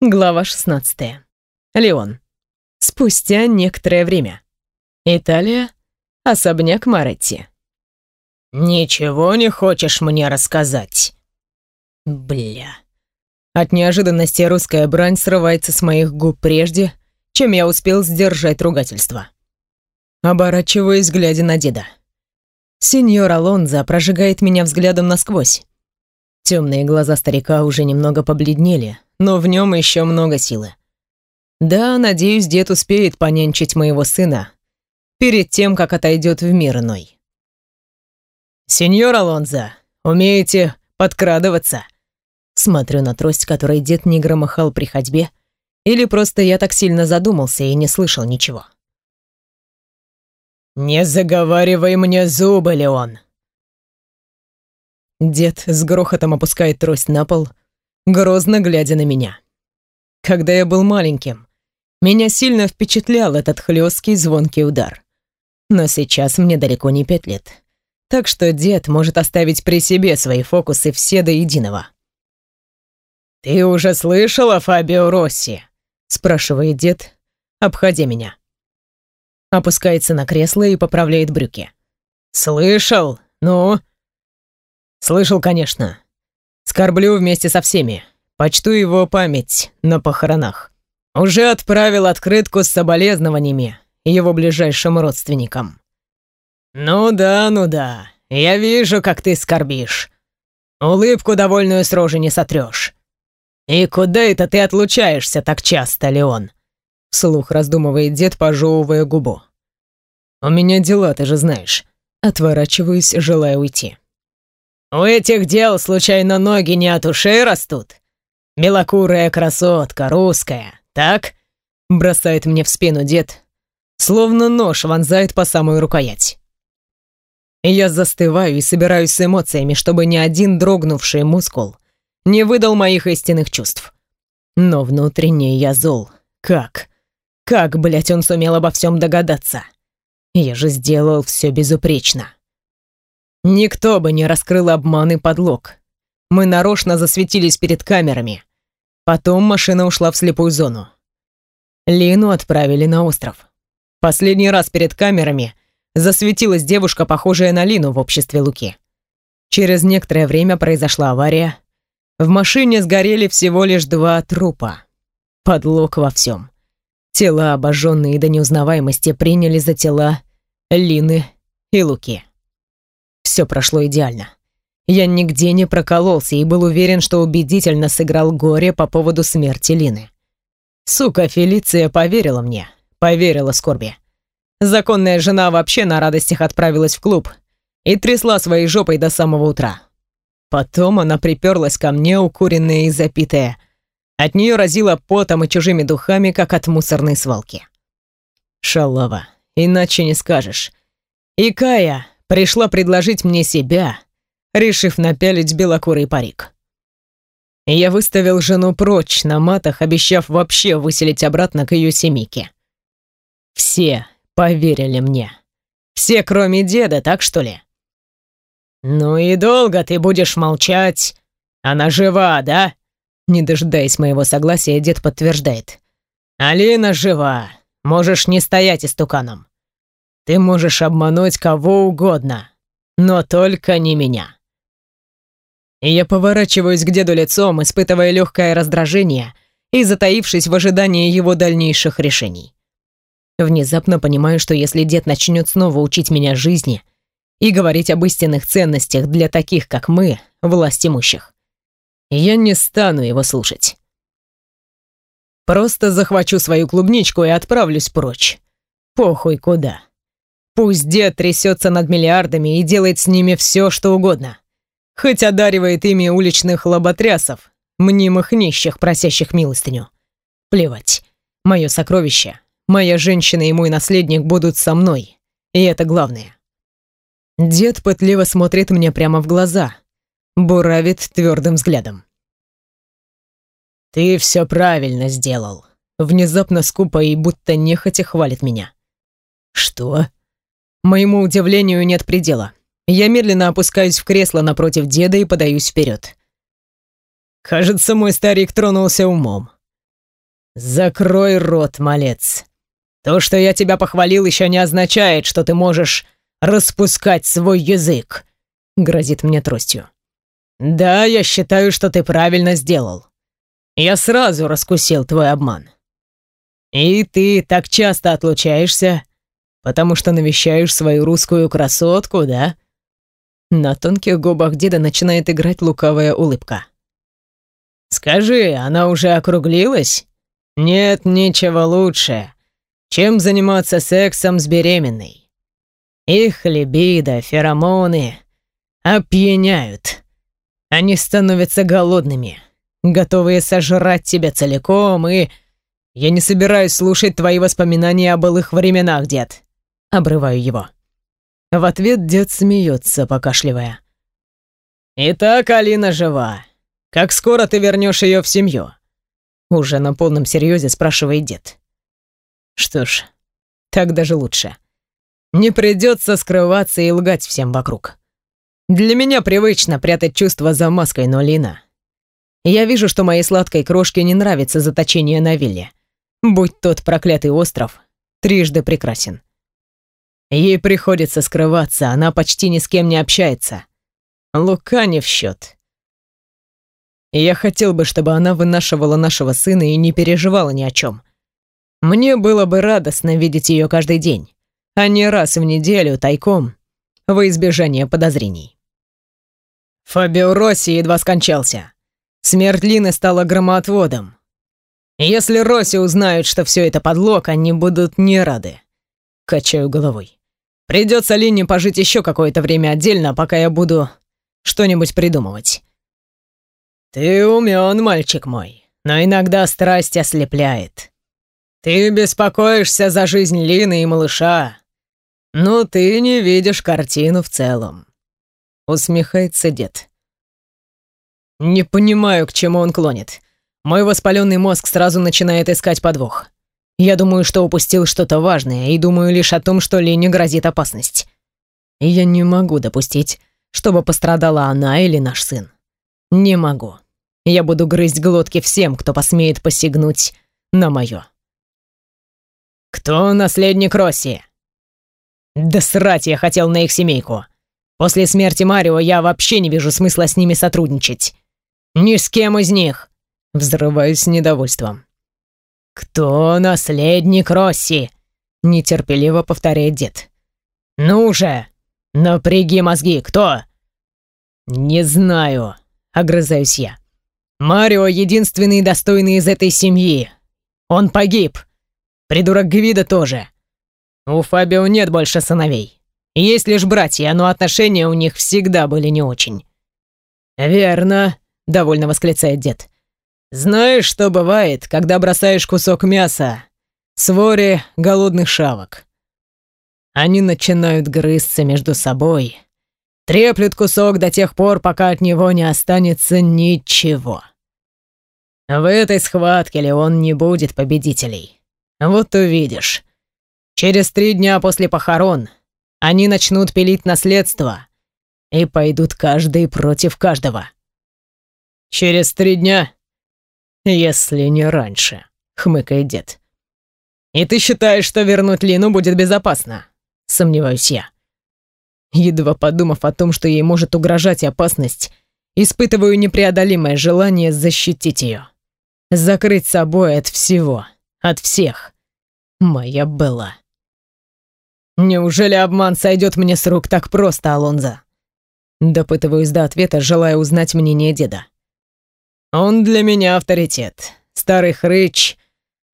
Глава 16. Леон. Спустя некоторое время. Италия. Особняк Маретти. «Ничего не хочешь мне рассказать?» Бля. От неожиданности русская брань срывается с моих губ прежде, чем я успел сдержать ругательство. Оборачиваюсь, глядя на деда. Сеньор Алонзо прожигает меня взглядом насквозь. Темные глаза старика уже немного побледнели, но в нем еще много силы. Да, надеюсь, дед успеет понянчить моего сына перед тем, как отойдет в мир иной. «Сеньор Алонзо, умеете подкрадываться?» Смотрю на трость, которой дед не громыхал при ходьбе, или просто я так сильно задумался и не слышал ничего. «Не заговаривай мне зубы, Леон!» Дед с грохотом опускает трость на пол, грозно глядя на меня. Когда я был маленьким, меня сильно впечатлял этот хлесткий звонкий удар. Но сейчас мне далеко не пять лет. Так что дед может оставить при себе свои фокусы все до единого. «Ты уже слышал о Фабио Росси?» спрашивает дед, обходя меня. Опускается на кресло и поправляет брюки. «Слышал? Ну?» «Слышал, конечно. Скорблю вместе со всеми. Почту его память на похоронах. Уже отправил открытку с соболезнованиями его ближайшим родственникам». «Ну да, ну да. Я вижу, как ты скорбишь. Улыбку довольную с рожи не сотрешь. И куда это ты отлучаешься так часто, Леон?» Вслух раздумывает дед, пожевывая губу. «У меня дела, ты же знаешь». Отворачиваюсь, желая уйти. «У этих дел, случайно, ноги не от ушей растут? Белокурая красотка, русская, так?» Бросает мне в спину дед, словно нож вонзает по самую рукоять. Я застываю и собираюсь с эмоциями, чтобы ни один дрогнувший мускул не выдал моих истинных чувств. Но внутренне я зол. Как? Как, блядь, он сумел обо всем догадаться? Я же сделал все безупречно. Никто бы не раскрыл обман и подлог. Мы нарочно засветились перед камерами. Потом машина ушла в слепую зону. Лину отправили на остров. Последний раз перед камерами засветилась девушка, похожая на Лину в обществе Луки. Через некоторое время произошла авария. В машине сгорели всего лишь два трупа. Подлог во всем. Тела, обожженные до неузнаваемости, приняли за тела Лины и Луки. Все прошло идеально. Я нигде не прокололся и был уверен, что убедительно сыграл горе по поводу смерти Лины. Сука, Фелиция поверила мне, поверила скорби. Законная жена вообще на радостях отправилась в клуб и трясла своей жопой до самого утра. Потом она приперлась ко мне, укуренная и запитая, от нее разило потом и чужими духами, как от мусорной свалки. Шалава, иначе не скажешь. И Кая пришла предложить мне себя, решив напялить белокурый парик. Я выставил жену прочь на матах, обещав вообще выселить обратно к ее семейке. Все поверили мне. Все, кроме деда, так что ли? «Ну и долго ты будешь молчать? Она жива, да?» Не дожидаясь моего согласия, дед подтверждает. «Алина жива. Можешь не стоять истуканом. Ты можешь обмануть кого угодно, но только не меня». И я поворачиваюсь к деду лицом, испытывая легкое раздражение и затаившись в ожидании его дальнейших решений. Внезапно понимаю, что если дед начнет снова учить меня жизни и говорить об истинных ценностях для таких, как мы, власть имущих, я не стану его слушать. Просто захвачу свою клубничку и отправлюсь прочь. Похуй куда. Пусть дед трясется над миллиардами и делает с ними все, что угодно. Хоть одаривает ими уличных лоботрясов, мнимых нищих, просящих милостыню. Плевать. Мое сокровище, моя женщина и мой наследник будут со мной. И это главное. Дед пытливо смотрит мне прямо в глаза, буравит твердым взглядом. «Ты все правильно сделал», — внезапно скупо и будто нехотя хвалит меня. «Что?» Моему удивлению нет предела. Я медленно опускаюсь в кресло напротив деда и подаюсь вперед. Кажется, мой старик тронулся умом. «Закрой рот, малец. То, что я тебя похвалил, еще не означает, что ты можешь распускать свой язык», — грозит мне тростью. «Да, я считаю, что ты правильно сделал. Я сразу раскусил твой обман. И ты так часто отлучаешься, потому что навещаешь свою русскую красотку, да?» На тонких губах деда начинает играть лукавая улыбка. «Скажи, она уже округлилась? Нет ничего лучше, чем заниматься сексом с беременной. Их либидо, феромоны опьяняют. Они становятся голодными, готовые сожрать тебя целиком, и... Я не собираюсь слушать твои воспоминания о былых временах, дед. Обрываю его. В ответ дед смеется, покашливая. «Итак, Алина жива. Как скоро ты вернешь ее в семью?» Уже на полном серьезе спрашивает дед. Что ж, так даже лучше. Не придется скрываться и лгать всем вокруг. Для меня привычно прятать чувства за маской, но Лина... Я вижу, что моей сладкой крошке не нравится заточение на вилле. Будь тот проклятый остров трижды прекрасен. Ей приходится скрываться, она почти ни с кем не общается. Лука не в счет. Я хотел бы, чтобы она вынашивала нашего сына и не переживала ни о чем. Мне было бы радостно видеть ее каждый день, а не раз в неделю тайком, во избежание подозрений. Фабио Росси едва скончался. Смерть Лины стала громоотводом. Если Росси узнают, что все это подлог, они будут не рады. Качаю головой. Придется Лине пожить еще какое-то время отдельно, пока я буду что-нибудь придумывать. Ты умен, мальчик мой, но иногда страсть ослепляет. Ты беспокоишься за жизнь Лины и малыша, но ты не видишь картину в целом. Усмехается дед. Не понимаю, к чему он клонит. Мой воспаленный мозг сразу начинает искать подвох. Я думаю, что упустил что-то важное, и думаю лишь о том, что Лене грозит опасность. Я не могу допустить, чтобы пострадала она или наш сын. Не могу. Я буду грызть глотки всем, кто посмеет посягнуть на моё. «Кто наследник Росси?» «Да срать я хотел на их семейку. После смерти Марио я вообще не вижу смысла с ними сотрудничать. Ни с кем из них!» Взрываюсь недовольством. «Кто наследник Росси?» Нетерпеливо повторяет дед. «Ну же! Напряги мозги, кто?» «Не знаю», — огрызаюсь я. «Марио единственный достойный из этой семьи. Он погиб. Придурок Гвида тоже. У Фабио нет больше сыновей. Есть лишь братья, но отношения у них всегда были не очень». «Верно», — довольно восклицает дед. «Знаешь, что бывает, когда бросаешь кусок мяса своре голодных шавок? Они начинают грызться между собой, треплют кусок до тех пор, пока от него не останется ничего. В этой схватке Леон не будет победителей. Вот увидишь. Через три дня после похорон они начнут пилить наследство и пойдут каждый против каждого. Через три дня, если не раньше, хмыкает дед. И ты считаешь, что вернуть Лину будет безопасно? Сомневаюсь я. Едва подумав о том, что ей может угрожать опасность, испытываю непреодолимое желание защитить ее. Закрыть собой от всего. От всех. Моя была. Неужели обман сойдет мне с рук так просто, Алонзо? Допытываюсь до ответа, желая узнать мнение деда. Он для меня авторитет. Старый хрыч,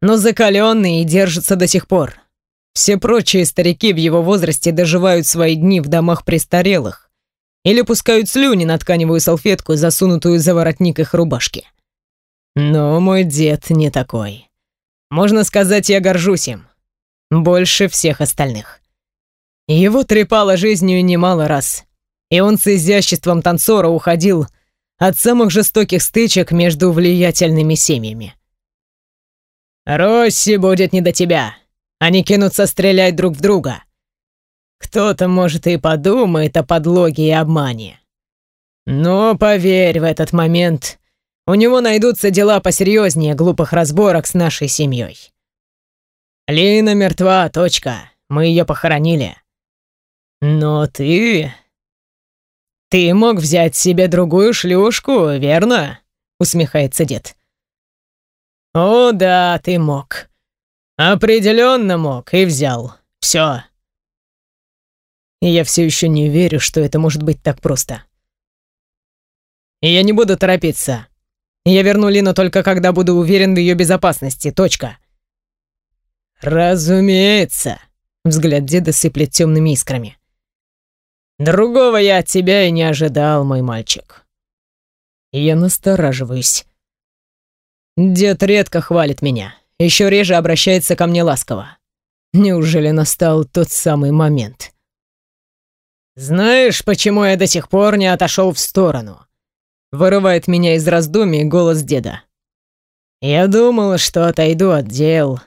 но закаленный и держится до сих пор. Все прочие старики в его возрасте доживают свои дни в домах престарелых или пускают слюни на тканевую салфетку, засунутую за воротник их рубашки. Но мой дед не такой. Можно сказать, я горжусь им. Больше всех остальных. Его трепало жизнью немало раз, и он с изяществом танцора уходил от самых жестоких стычек между влиятельными семьями. «Росси будет не до тебя. Они кинутся стрелять друг в друга. Кто-то, может, и подумает о подлоге и обмане. Но поверь, в этот момент у него найдутся дела посерьезнее глупых разборок с нашей семьей. Лина мертва, точка. Мы ее похоронили. Но ты... Ты мог взять себе другую шлюшку, верно? Усмехается дед. О, да, ты мог. Определенно мог и взял. Все. Я все еще не верю, что это может быть так просто. Я не буду торопиться. Я верну Лину только когда буду уверен в ее безопасности. Точка. Разумеется. Взгляд деда сыплет темными искрами. Другого я от тебя и не ожидал, мой мальчик. Я настораживаюсь. Дед редко хвалит меня, еще реже обращается ко мне ласково. Неужели настал тот самый момент? Знаешь, почему я до сих пор не отошел в сторону? Вырывает меня из раздумий голос деда. Я думал, что отойду от дел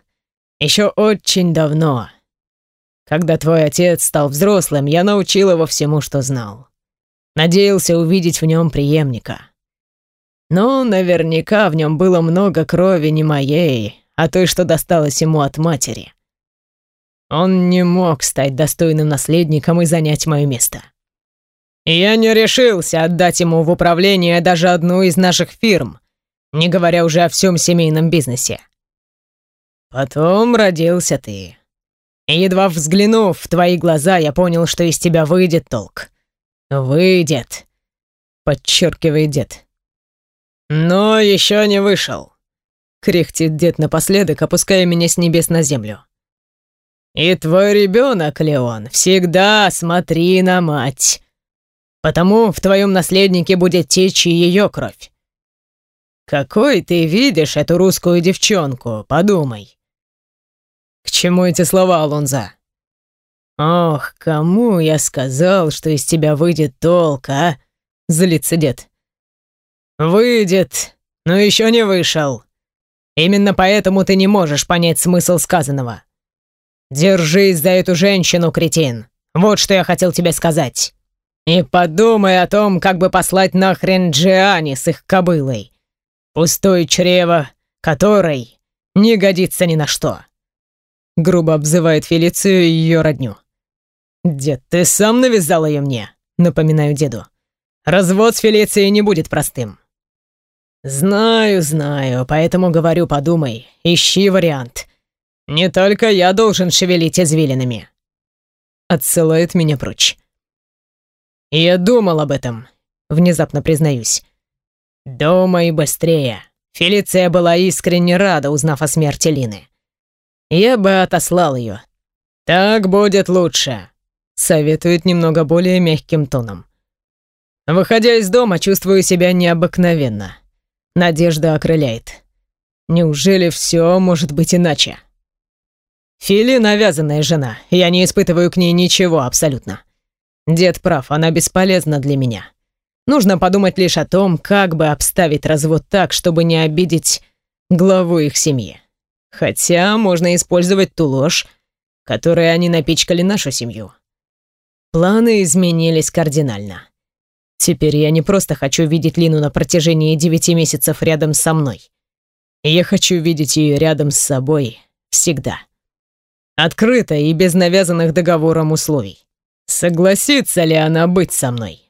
еще очень давно. Когда твой отец стал взрослым, я научил его всему, что знал. Надеялся увидеть в нем преемника. Но наверняка в нем было много крови не моей, а той, что досталось ему от матери. Он не мог стать достойным наследником и занять мое место. Я не решился отдать ему в управление даже одну из наших фирм, не говоря уже о всем семейном бизнесе. Потом родился ты. Едва взглянув в твои глаза, я понял, что из тебя выйдет толк. Выйдет, подчеркивает дед. Но еще не вышел. Кряхтит дед напоследок, опуская меня с небес на землю. И твой ребенок, Леон, всегда смотри на мать. Потому в твоем наследнике будет течь ее кровь. Какой ты видишь эту русскую девчонку, подумай. К чему эти слова, Алонза? Ох, кому я сказал, что из тебя выйдет толк, а? Злится дед. Выйдет, но еще не вышел. Именно поэтому ты не можешь понять смысл сказанного. Держись за эту женщину, кретин. Вот что я хотел тебе сказать. И подумай о том, как бы послать нахрен Джиани с их кобылой. Пустое чрево, которой не годится ни на что. Грубо обзывает Фелицию и ее родню. «Дед, ты сам навязал ее мне», — напоминаю деду. «Развод с Фелицией не будет простым». «Знаю, знаю, поэтому говорю, подумай, ищи вариант. Не только я должен шевелить извилинами». Отсылает меня прочь. «Я думал об этом», — внезапно признаюсь. «Думай быстрее». Фелиция была искренне рада, узнав о смерти Лины. Я бы отослал ее. Так будет лучше, советует немного более мягким тоном. Выходя из дома, чувствую себя необыкновенно. Надежда окрыляет. Неужели все может быть иначе? Фили навязанная жена, я не испытываю к ней ничего абсолютно. Дед прав, она бесполезна для меня. Нужно подумать лишь о том, как бы обставить развод так, чтобы не обидеть главу их семьи. Хотя можно использовать ту ложь, которой они напичкали нашу семью. Планы изменились кардинально. Теперь я не просто хочу видеть Лину на протяжении девяти месяцев рядом со мной. Я хочу видеть ее рядом с собой всегда. Открыто и без навязанных договором условий. Согласится ли она быть со мной?